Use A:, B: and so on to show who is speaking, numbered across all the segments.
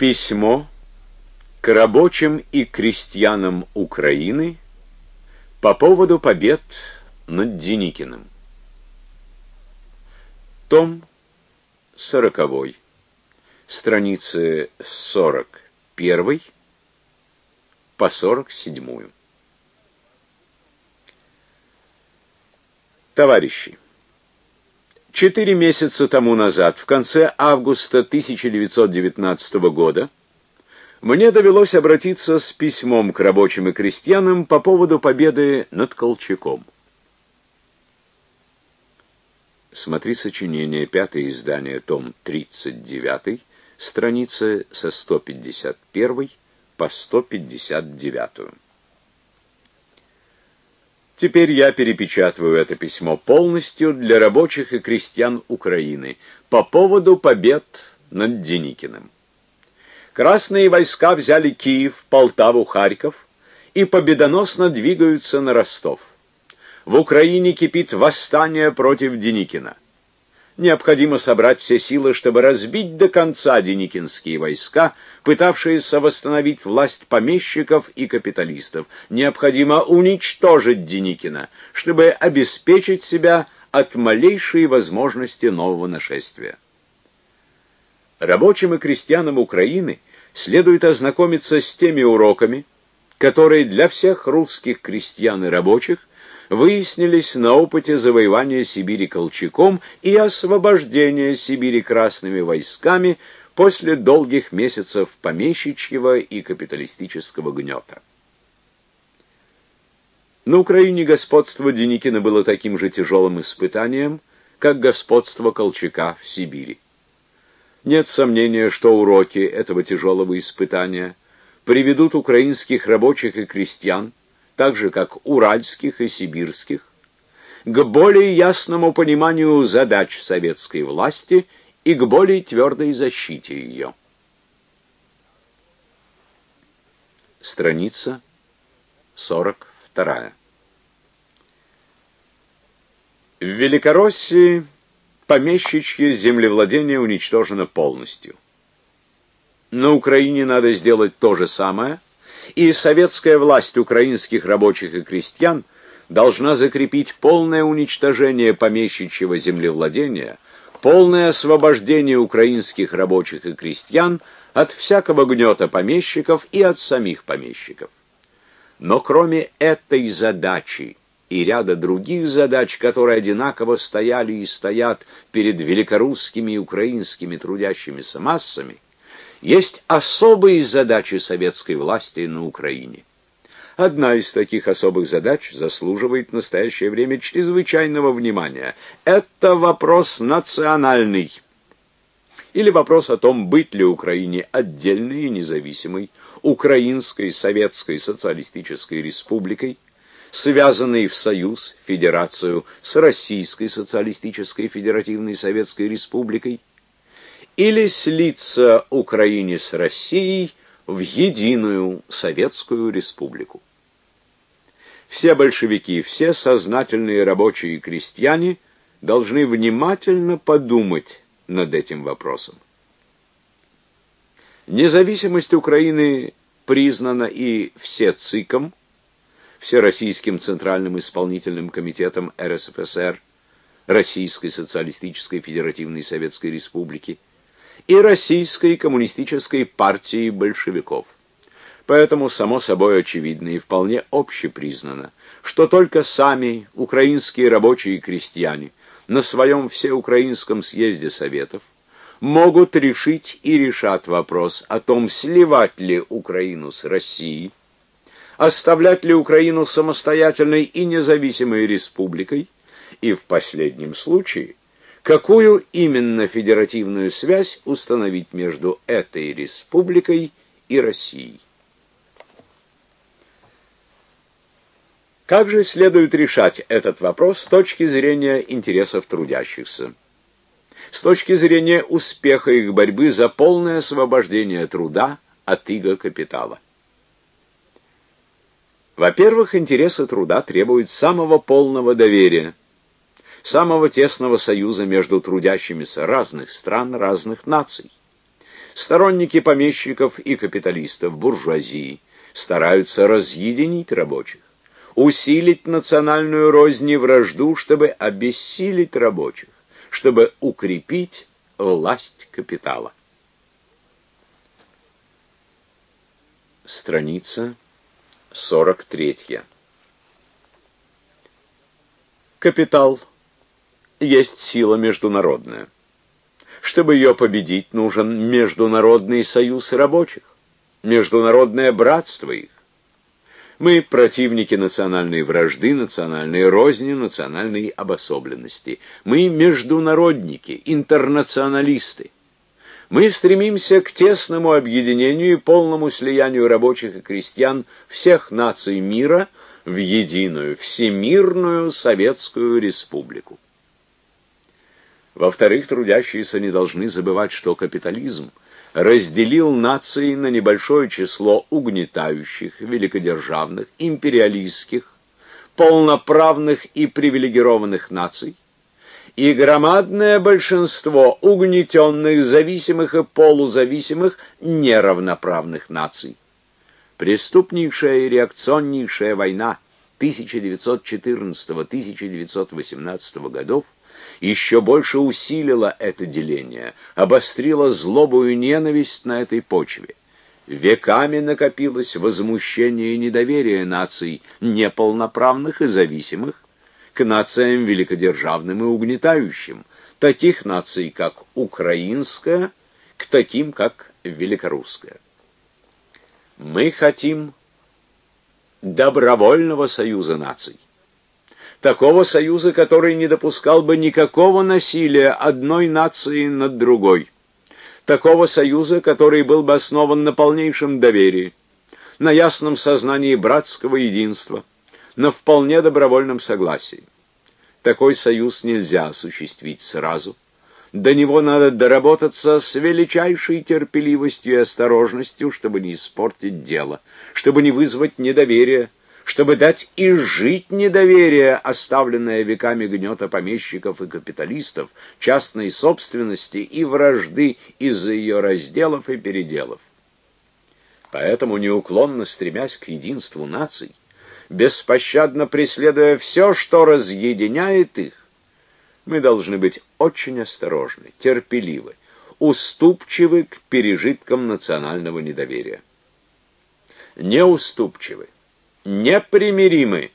A: Письмо к рабочим и крестьянам Украины по поводу побед над Деникиным. Том 40. Страницы с 41 по 47. Товарищи, четыре месяца тому назад, в конце августа 1919 года, мне довелось обратиться с письмом к рабочим и крестьянам по поводу победы над Колчаком. Смотри сочинение, пятое издание, том 39, страницы со 151 по 159. Теперь я перепечатываю это письмо полностью для рабочих и крестьян Украины по поводу побед над Деникиным. Красные войска взяли Киев, Полтаву, Харьков и победоносно двигаются на Ростов. В Украине кипит восстание против Деникина. Необходимо собрать все силы, чтобы разбить до конца деникинские войска, пытавшиеся восстановить власть помещиков и капиталистов. Необходимо уничтожить Деникина, чтобы обеспечить себя от малейшей возможности нового нашествия. Рабочим и крестьянам Украины следует ознакомиться с теми уроками, которые для всех русских крестьян и рабочих выяснились на опыте завоевания Сибири Колчаком и освобождения Сибири красными войсками после долгих месяцев помещичьего и капиталистического гнета. На Украине господство Деникина было таким же тяжелым испытанием, как господство Колчака в Сибири. Нет сомнения, что уроки этого тяжелого испытания приведут украинских рабочих и крестьян так же как уральских и сибирских, к более ясному пониманию задач советской власти и к более твердой защите ее. Страница 42. В Великороссии помещичье землевладение уничтожено полностью. На Украине надо сделать то же самое – и советская власть украинских рабочих и крестьян должна закрепить полное уничтожение помещичьего землевладения, полное освобождение украинских рабочих и крестьян от всякого гнета помещиков и от самих помещиков. Но кроме этой задачи и ряда других задач, которые одинаково стояли и стоят перед великорусскими и украинскими трудящимися массами, есть особые задачи советской власти на Украине. Одна из таких особых задач заслуживает в настоящее время чрезвычайного внимания. Это вопрос национальный. Или вопрос о том, быть ли Украине отдельной и независимой Украинской Советской Социалистической Республикой, связанной в союз, федерацию с Российской Социалистической Федеративной Советской Республикой, или слиться Украине с Россией в единую Советскую Республику. Все большевики, все сознательные рабочие и крестьяне должны внимательно подумать над этим вопросом. Независимость Украины признана и все ЦИКом, Всероссийским Центральным Исполнительным Комитетом РСФСР, Российской Социалистической Федеративной Советской Республики, и Российской коммунистической партии большевиков. Поэтому само собой очевидно и вполне общепризнано, что только сами украинские рабочие и крестьяне на своем всеукраинском съезде советов могут решить и решат вопрос о том, сливать ли Украину с Россией, оставлять ли Украину самостоятельной и независимой республикой, и в последнем случае какую именно федеративную связь установить между этой республикой и Россией. Как же следует решать этот вопрос с точки зрения интересов трудящихся? С точки зрения успеха их борьбы за полное освобождение труда от иго капитала. Во-первых, интересы труда требуют самого полного доверия, самого тесного союза между трудящимися разных стран, разных наций. Сторонники помещиков и капиталистов, буржуазии, стараются разъединить рабочих, усилить национальную рознь и вражду, чтобы обессилить рабочих, чтобы укрепить власть капитала. Страница 43. Капитал есть сила международная. Чтобы ее победить, нужен международный союз рабочих, международное братство их. Мы противники национальной вражды, национальной розни, национальной обособленности. Мы международники, интернационалисты. Мы стремимся к тесному объединению и полному слиянию рабочих и крестьян всех наций мира в единую, всемирную Советскую Республику. Во-вторых, трудящиеся не должны забывать, что капитализм разделил нации на небольшое число угнетающих, великодержавных, империалистских, полноправных и привилегированных наций, и громадное большинство угнетенных, зависимых и полузависимых, неравноправных наций. Преступнейшая и реакционнейшая война 1914-1918 годов еще больше усилила это деление, обострила злобу и ненависть на этой почве. Веками накопилось возмущение и недоверие наций неполноправных и зависимых к нациям великодержавным и угнетающим, таких наций, как украинская, к таким, как великорусская. Мы хотим добровольного союза наций такого союза, который не допускал бы никакого насилия одной нации над другой, такого союза, который был бы основан на полнейшем доверии, на ясном сознании братского единства, на вполне добровольном согласии. Такой союз нельзя осуществить сразу. До него надо доработаться с величайшей терпеливостью и осторожностью, чтобы не испортить дело, чтобы не вызвать недоверия, чтобы дать и жить недоверие, оставленное веками гнета помещиков и капиталистов, частной собственности и вражды из-за ее разделов и переделов. Поэтому, неуклонно стремясь к единству наций, беспощадно преследуя все, что разъединяет их, мы должны быть очень осторожны, терпеливы, уступчивы к пережиткам национального недоверия. Неуступчивы непримиримы.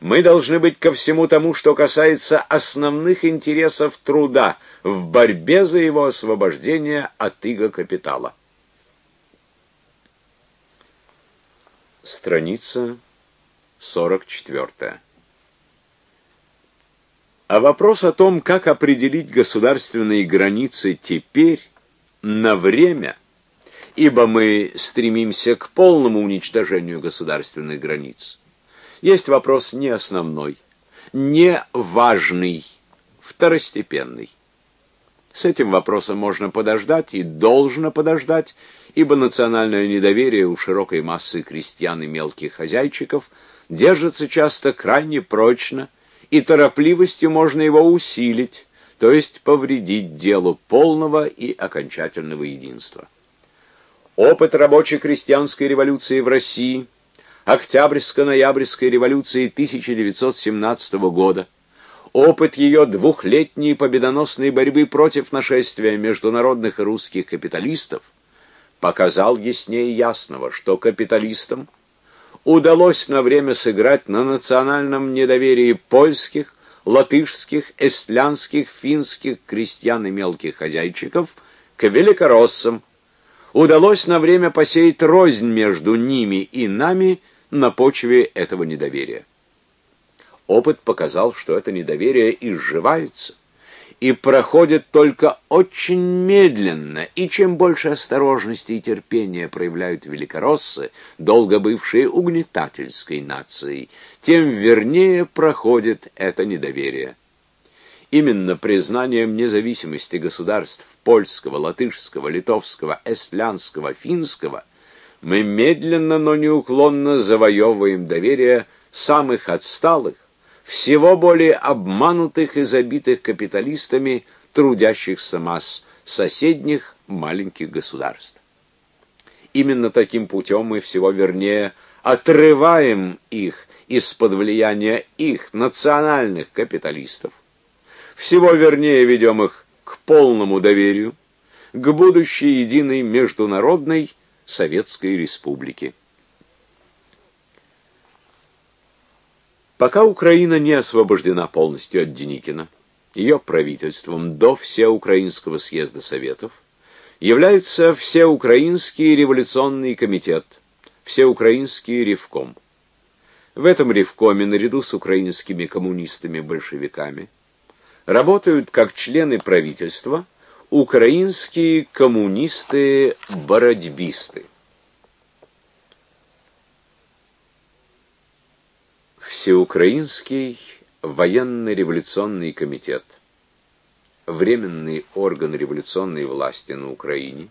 A: Мы должны быть ко всему тому, что касается основных интересов труда в борьбе за его освобождение от иго капитала. Страница 44. А вопрос о том, как определить государственные границы теперь, на время – ибо мы стремимся к полному уничтожению государственных границ. Есть вопрос не основной, не важный, второстепенный. С этим вопросом можно подождать и должно подождать, ибо национальное недоверие у широкой массы крестьян и мелких хозяйчиков держится часто крайне прочно, и торопливостью можно его усилить, то есть повредить делу полного и окончательного единства. Опыт рабоче-крестьянской революции в России, Октябрьско-ноябрьской революции 1917 года, опыт ее двухлетней победоносной борьбы против нашествия международных и русских капиталистов показал яснее ясного, что капиталистам удалось на время сыграть на национальном недоверии польских, латышских, эстлянских, финских крестьян и мелких хозяйчиков к великороссам, удалось на время посеять рознь между ними и нами на почве этого недоверия. Опыт показал, что это недоверие изживается и проходит только очень медленно, и чем больше осторожности и терпения проявляют великороссы, долго бывшие угнетательской нацией, тем вернее проходит это недоверие. Именно признанием независимости государств польского, латышского, литовского, эстлянского, финского мы медленно, но неуклонно завоевываем доверие самых отсталых, всего более обманутых и забитых капиталистами трудящихся масс соседних маленьких государств. Именно таким путем мы всего вернее отрываем их из-под влияния их национальных капиталистов. Всего вернее ведем их к полному доверию, к будущей единой международной Советской Республике. Пока Украина не освобождена полностью от Деникина, ее правительством до Всеукраинского съезда Советов является Всеукраинский революционный комитет, Всеукраинский ревком. В этом ревкоме наряду с украинскими коммунистами-большевиками работают как члены правительства украинские коммунисты-бородьбисты. Всеукраинский военно-революционный комитет, временный орган революционной власти на Украине,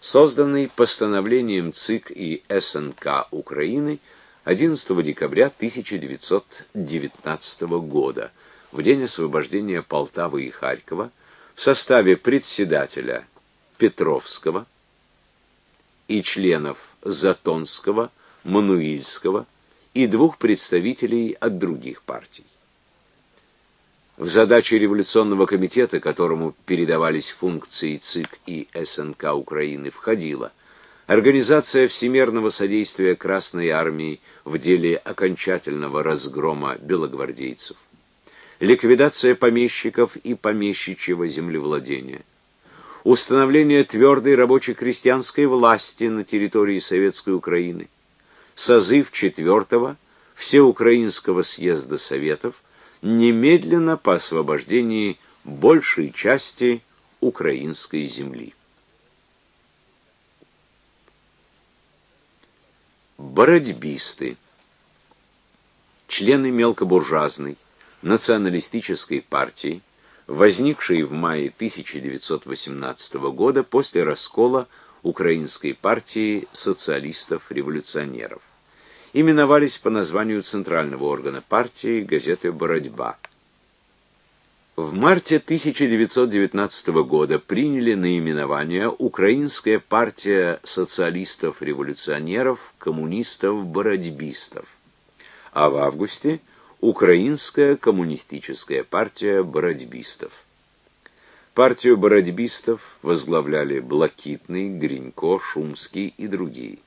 A: созданный постановлением ЦИК и СНК Украины 11 декабря 1919 года, в день освобождения Полтавы и Харькова, в составе председателя Петровского и членов Затонского, Мануильского и двух представителей от других партий. В задачи революционного комитета, которому передавались функции ЦИК и СНК Украины, входила организация всемирного содействия Красной армии в деле окончательного разгрома белогвардейцев, ликвидация помещиков и помещичьего землевладения, установление твердой рабоче-крестьянской власти на территории Советской Украины, созыв четвертого Всеукраинского съезда Советов немедленно по освобождении большей части украинской земли. Бородьбисты, члены мелкобуржуазной, националистической партии, возникшей в мае 1918 года после раскола Украинской партии социалистов-революционеров. Именовались по названию центрального органа партии газеты «Бородьба». В марте 1919 года приняли наименование Украинская партия социалистов-революционеров, коммунистов-бородьбистов, а в августе – Украинская коммунистическая партия бородьбистов. Партию бородьбистов возглавляли Блакитный, Гринько, Шумский и другие.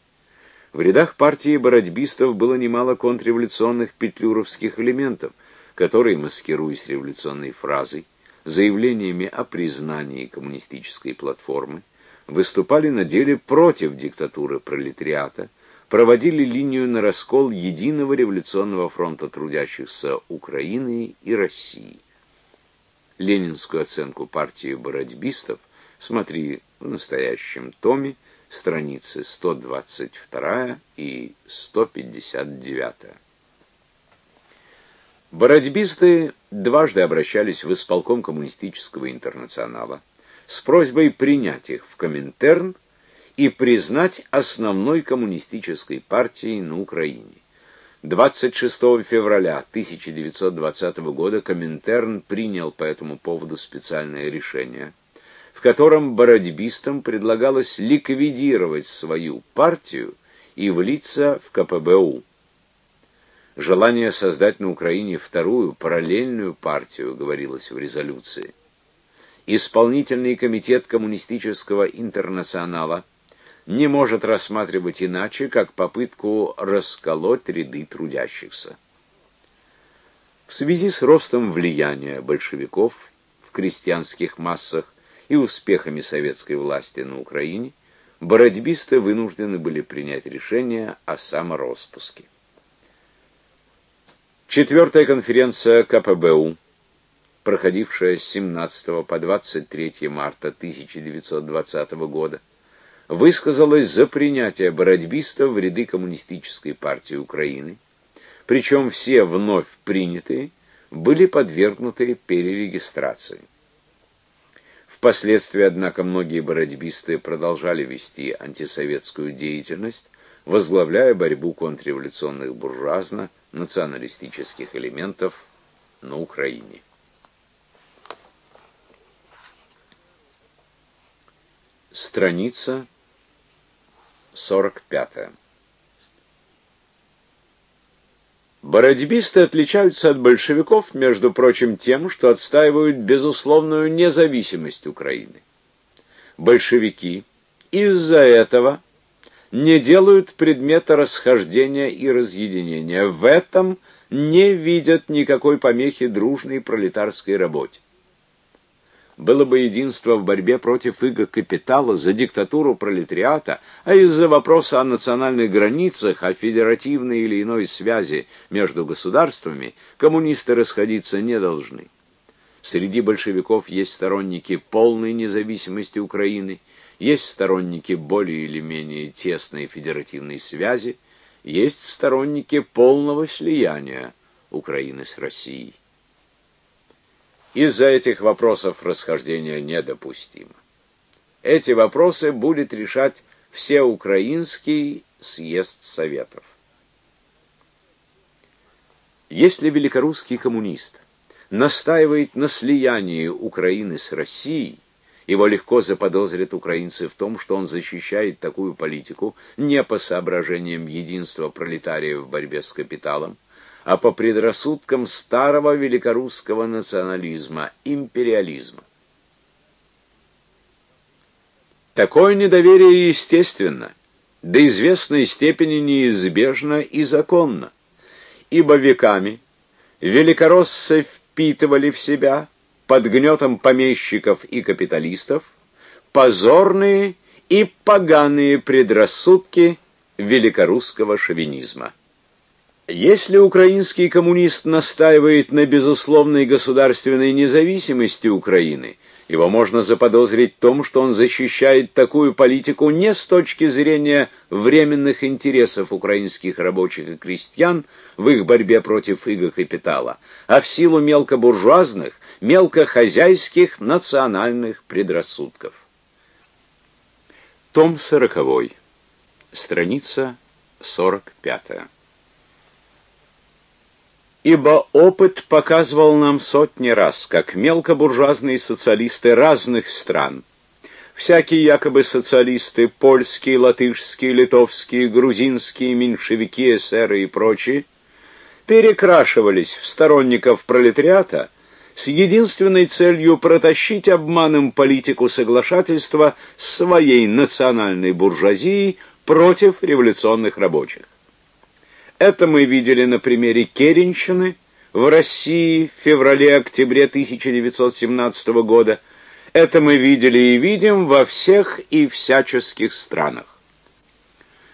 A: В рядах партии бородьбистов было немало контрреволюционных петлюровских элементов, которые, маскируясь революционной фразой, заявлениями о признании коммунистической платформы, выступали на деле против диктатуры пролетариата, проводили линию на раскол единого революционного фронта трудящихся Украины и России. Ленинскую оценку партии бородьбистов смотри в настоящем томе, страницы 122 и 159. Бородьбисты дважды обращались в исполком коммунистического интернационала с просьбой принять их в Коминтерн и признать основной коммунистической партией на Украине. 26 февраля 1920 года Коминтерн принял по этому поводу специальное решение, в котором бородьбистам предлагалось ликвидировать свою партию и влиться в КПБУ. Желание создать на Украине вторую параллельную партию говорилось в резолюции. Исполнительный комитет коммунистического интернационала не может рассматривать иначе, как попытку расколоть ряды трудящихся. В связи с ростом влияния большевиков в крестьянских массах и успехами советской власти на Украине, бородьбисты вынуждены были принять решение о самороспуске. Четвертая конференция КПБУ, проходившая с 17 по 23 марта 1920 года, высказалась за принятие бородьбистов в ряды Коммунистической партии Украины, причем все вновь принятые были подвергнуты перерегистрации. Впоследствии, однако, многие бородьбисты продолжали вести антисоветскую деятельность, возглавляя борьбу контрреволюционных буржуазно-националистических элементов на Украине. Страница 45. Бородьбисты отличаются от большевиков, между прочим, тем, что отстаивают безусловную независимость Украины. Большевики из-за этого не делают предмета расхождения и разъединения. В этом не видят никакой помехи дружной пролетарской работе было бы единство в борьбе против иго капитала за диктатуру пролетариата, а из-за вопроса о национальных границах, о федеративной или иной связи между государствами, коммунисты расходиться не должны. Среди большевиков есть сторонники полной независимости Украины, есть сторонники более или менее тесной федеративной связи, есть сторонники полного слияния Украины с Россией. Из-за этих вопросов расхождение недопустимо. Эти вопросы будет решать всеукраинский съезд советов. Если великорусский коммунист настаивает на слиянии Украины с Россией, его легко заподозрят украинцы в том, что он защищает такую политику не по соображениям единства пролетариев в борьбе с капиталом, а по предрассудкам старого великорусского национализма, империализма. Такое недоверие естественно, до известной степени неизбежно и законно, ибо веками великороссы впитывали в себя под гнетом помещиков и капиталистов позорные и поганые предрассудки великорусского шовинизма. Если украинский коммунист настаивает на безусловной государственной независимости Украины, его можно заподозрить в том, что он защищает такую политику не с точки зрения временных интересов украинских рабочих и крестьян в их борьбе против иго капитала, а в силу мелкобуржуазных, мелкохозяйских национальных предрассудков. Том 40. Страница 45 ибо опыт показывал нам сотни раз, как мелкобуржуазные социалисты разных стран, всякие якобы социалисты, польские, латышские, литовские, грузинские, меньшевики, эсеры и прочие, перекрашивались в сторонников пролетариата с единственной целью протащить обманом политику соглашательства своей национальной буржуазии против революционных рабочих. Это мы видели на примере Керенщины в России в феврале-октябре 1917 года. Это мы видели и видим во всех и всяческих странах.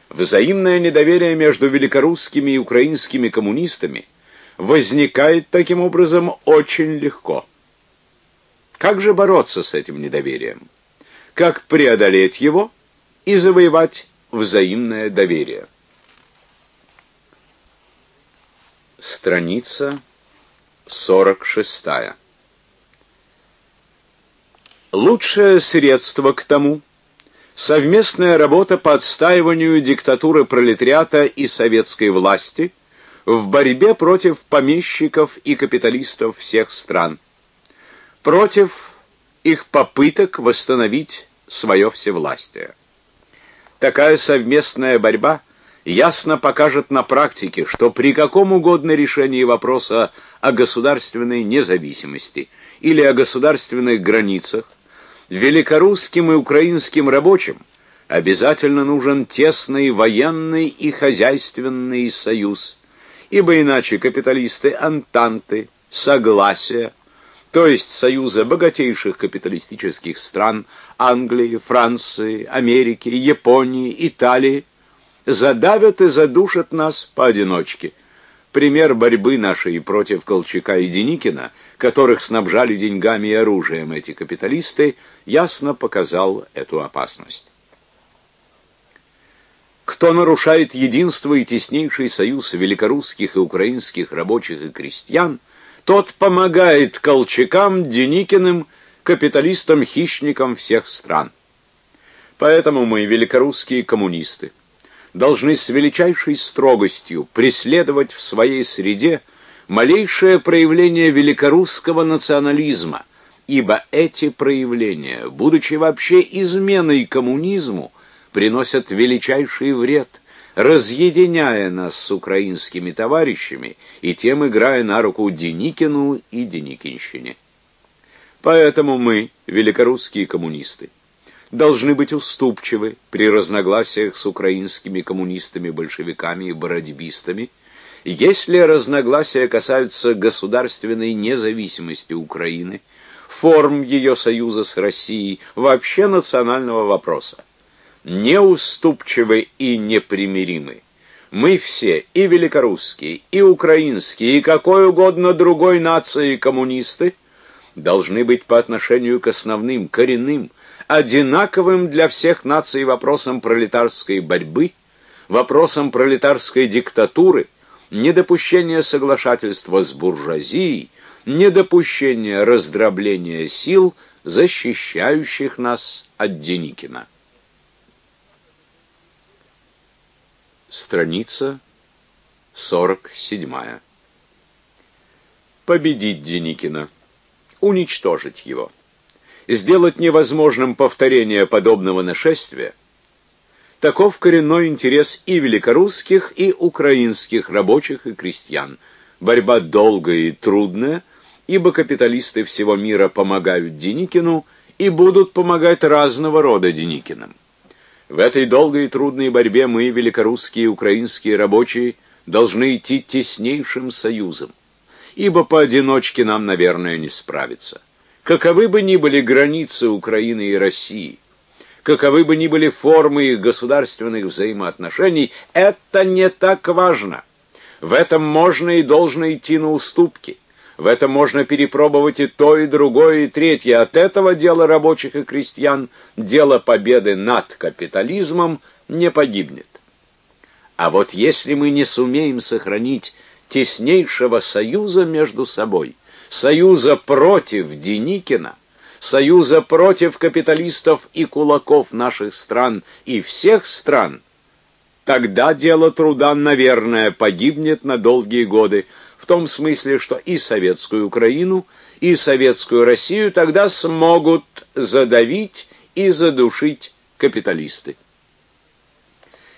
A: Взаимное недоверие между великорусскими и украинскими коммунистами возникает таким образом очень легко. Как же бороться с этим недоверием? Как преодолеть его и завоевать взаимное доверие? Страница 46. Лучшее средство к тому совместная работа по отстаиванию диктатуры пролетариата и советской власти в борьбе против помещиков и капиталистов всех стран, против их попыток восстановить свое всевластие. Такая совместная борьба – ясно покажет на практике, что при каком угодно решении вопроса о государственной независимости или о государственных границах великорусским и украинским рабочим обязательно нужен тесный военный и хозяйственный союз, ибо иначе капиталисты антанты, согласия, то есть союза богатейших капиталистических стран Англии, Франции, Америки, Японии, Италии задавят и задушат нас поодиночке. Пример борьбы нашей против Колчака и Деникина, которых снабжали деньгами и оружием эти капиталисты, ясно показал эту опасность. Кто нарушает единство и теснейший союз великорусских и украинских рабочих и крестьян, тот помогает Колчакам, Деникиным, капиталистам-хищникам всех стран. Поэтому мы, великорусские коммунисты, должны с величайшей строгостью преследовать в своей среде малейшее проявление великорусского национализма, ибо эти проявления, будучи вообще изменой коммунизму, приносят величайший вред, разъединяя нас с украинскими товарищами и тем играя на руку Деникину и Деникинщине. Поэтому мы, великорусские коммунисты, должны быть уступчивы при разногласиях с украинскими коммунистами-большевиками и бородьбистами, если разногласия касаются государственной независимости Украины, форм ее союза с Россией, вообще национального вопроса. Неуступчивы и непримиримы. Мы все, и великорусские, и украинские, и какой угодно другой нации коммунисты, должны быть по отношению к основным, коренным, одинаковым для всех наций вопросам пролетарской борьбы, вопросам пролетарской диктатуры, недопущения соглашательства с буржуазией, недопущения раздробления сил, защищающих нас от Деникина. Страница 47. Победить Деникина, уничтожить его сделать невозможным повторение подобного нашествия, таков коренной интерес и великорусских, и украинских рабочих и крестьян. Борьба долгая и трудная, ибо капиталисты всего мира помогают Деникину и будут помогать разного рода Деникинам. В этой долгой и трудной борьбе мы, великорусские и украинские рабочие, должны идти теснейшим союзом, ибо поодиночке нам, наверное, не справиться. Каковы бы ни были границы Украины и России, каковы бы ни были формы их государственных взаимоотношений, это не так важно. В этом можно и должно идти на уступки. В этом можно перепробовать и то, и другое, и третье. От этого дело рабочих и крестьян, дело победы над капитализмом не погибнет. А вот если мы не сумеем сохранить теснейшего союза между собой – союза против Деникина, союза против капиталистов и кулаков наших стран и всех стран, тогда дело труда, наверное, погибнет на долгие годы, в том смысле, что и советскую Украину, и советскую Россию тогда смогут задавить и задушить капиталисты.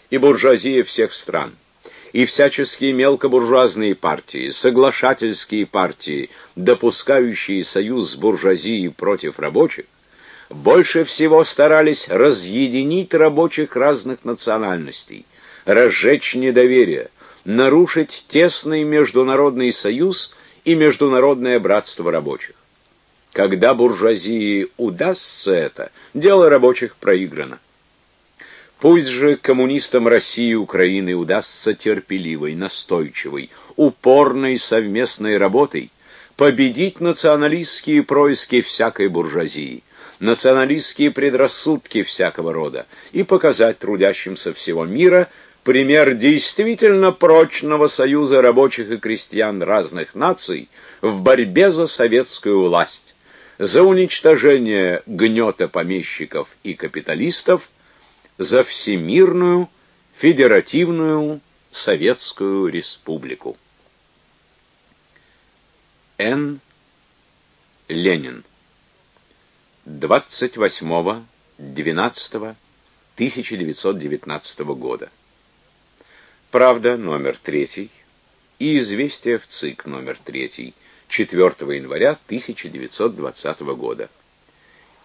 A: И буржуазия всех стран – и всяческие мелкобуржуазные партии, соглашательские партии, допускающие союз с буржуазией против рабочих, больше всего старались разъединить рабочих разных национальностей, разжечь недоверие, нарушить тесный международный союз и международное братство рабочих. Когда буржуазии удастся это, дело рабочих проиграно. Пусть же коммунистам России и Украины удастся терпеливой, настойчивой, упорной совместной работой победить националистские происки всякой буржуазии, националистские предрассудки всякого рода и показать трудящимся всего мира пример действительно прочного союза рабочих и крестьян разных наций в борьбе за советскую власть, за уничтожение гнета помещиков и капиталистов за Всемирную Федеративную Советскую Республику. Н. Ленин. 28.12.1919 года. Правда, номер 3 и Известия в ЦИК номер 3 4 января 1920 года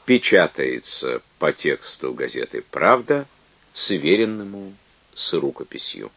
A: печатается по тексту газеты «Правда», сверенному с рукописью.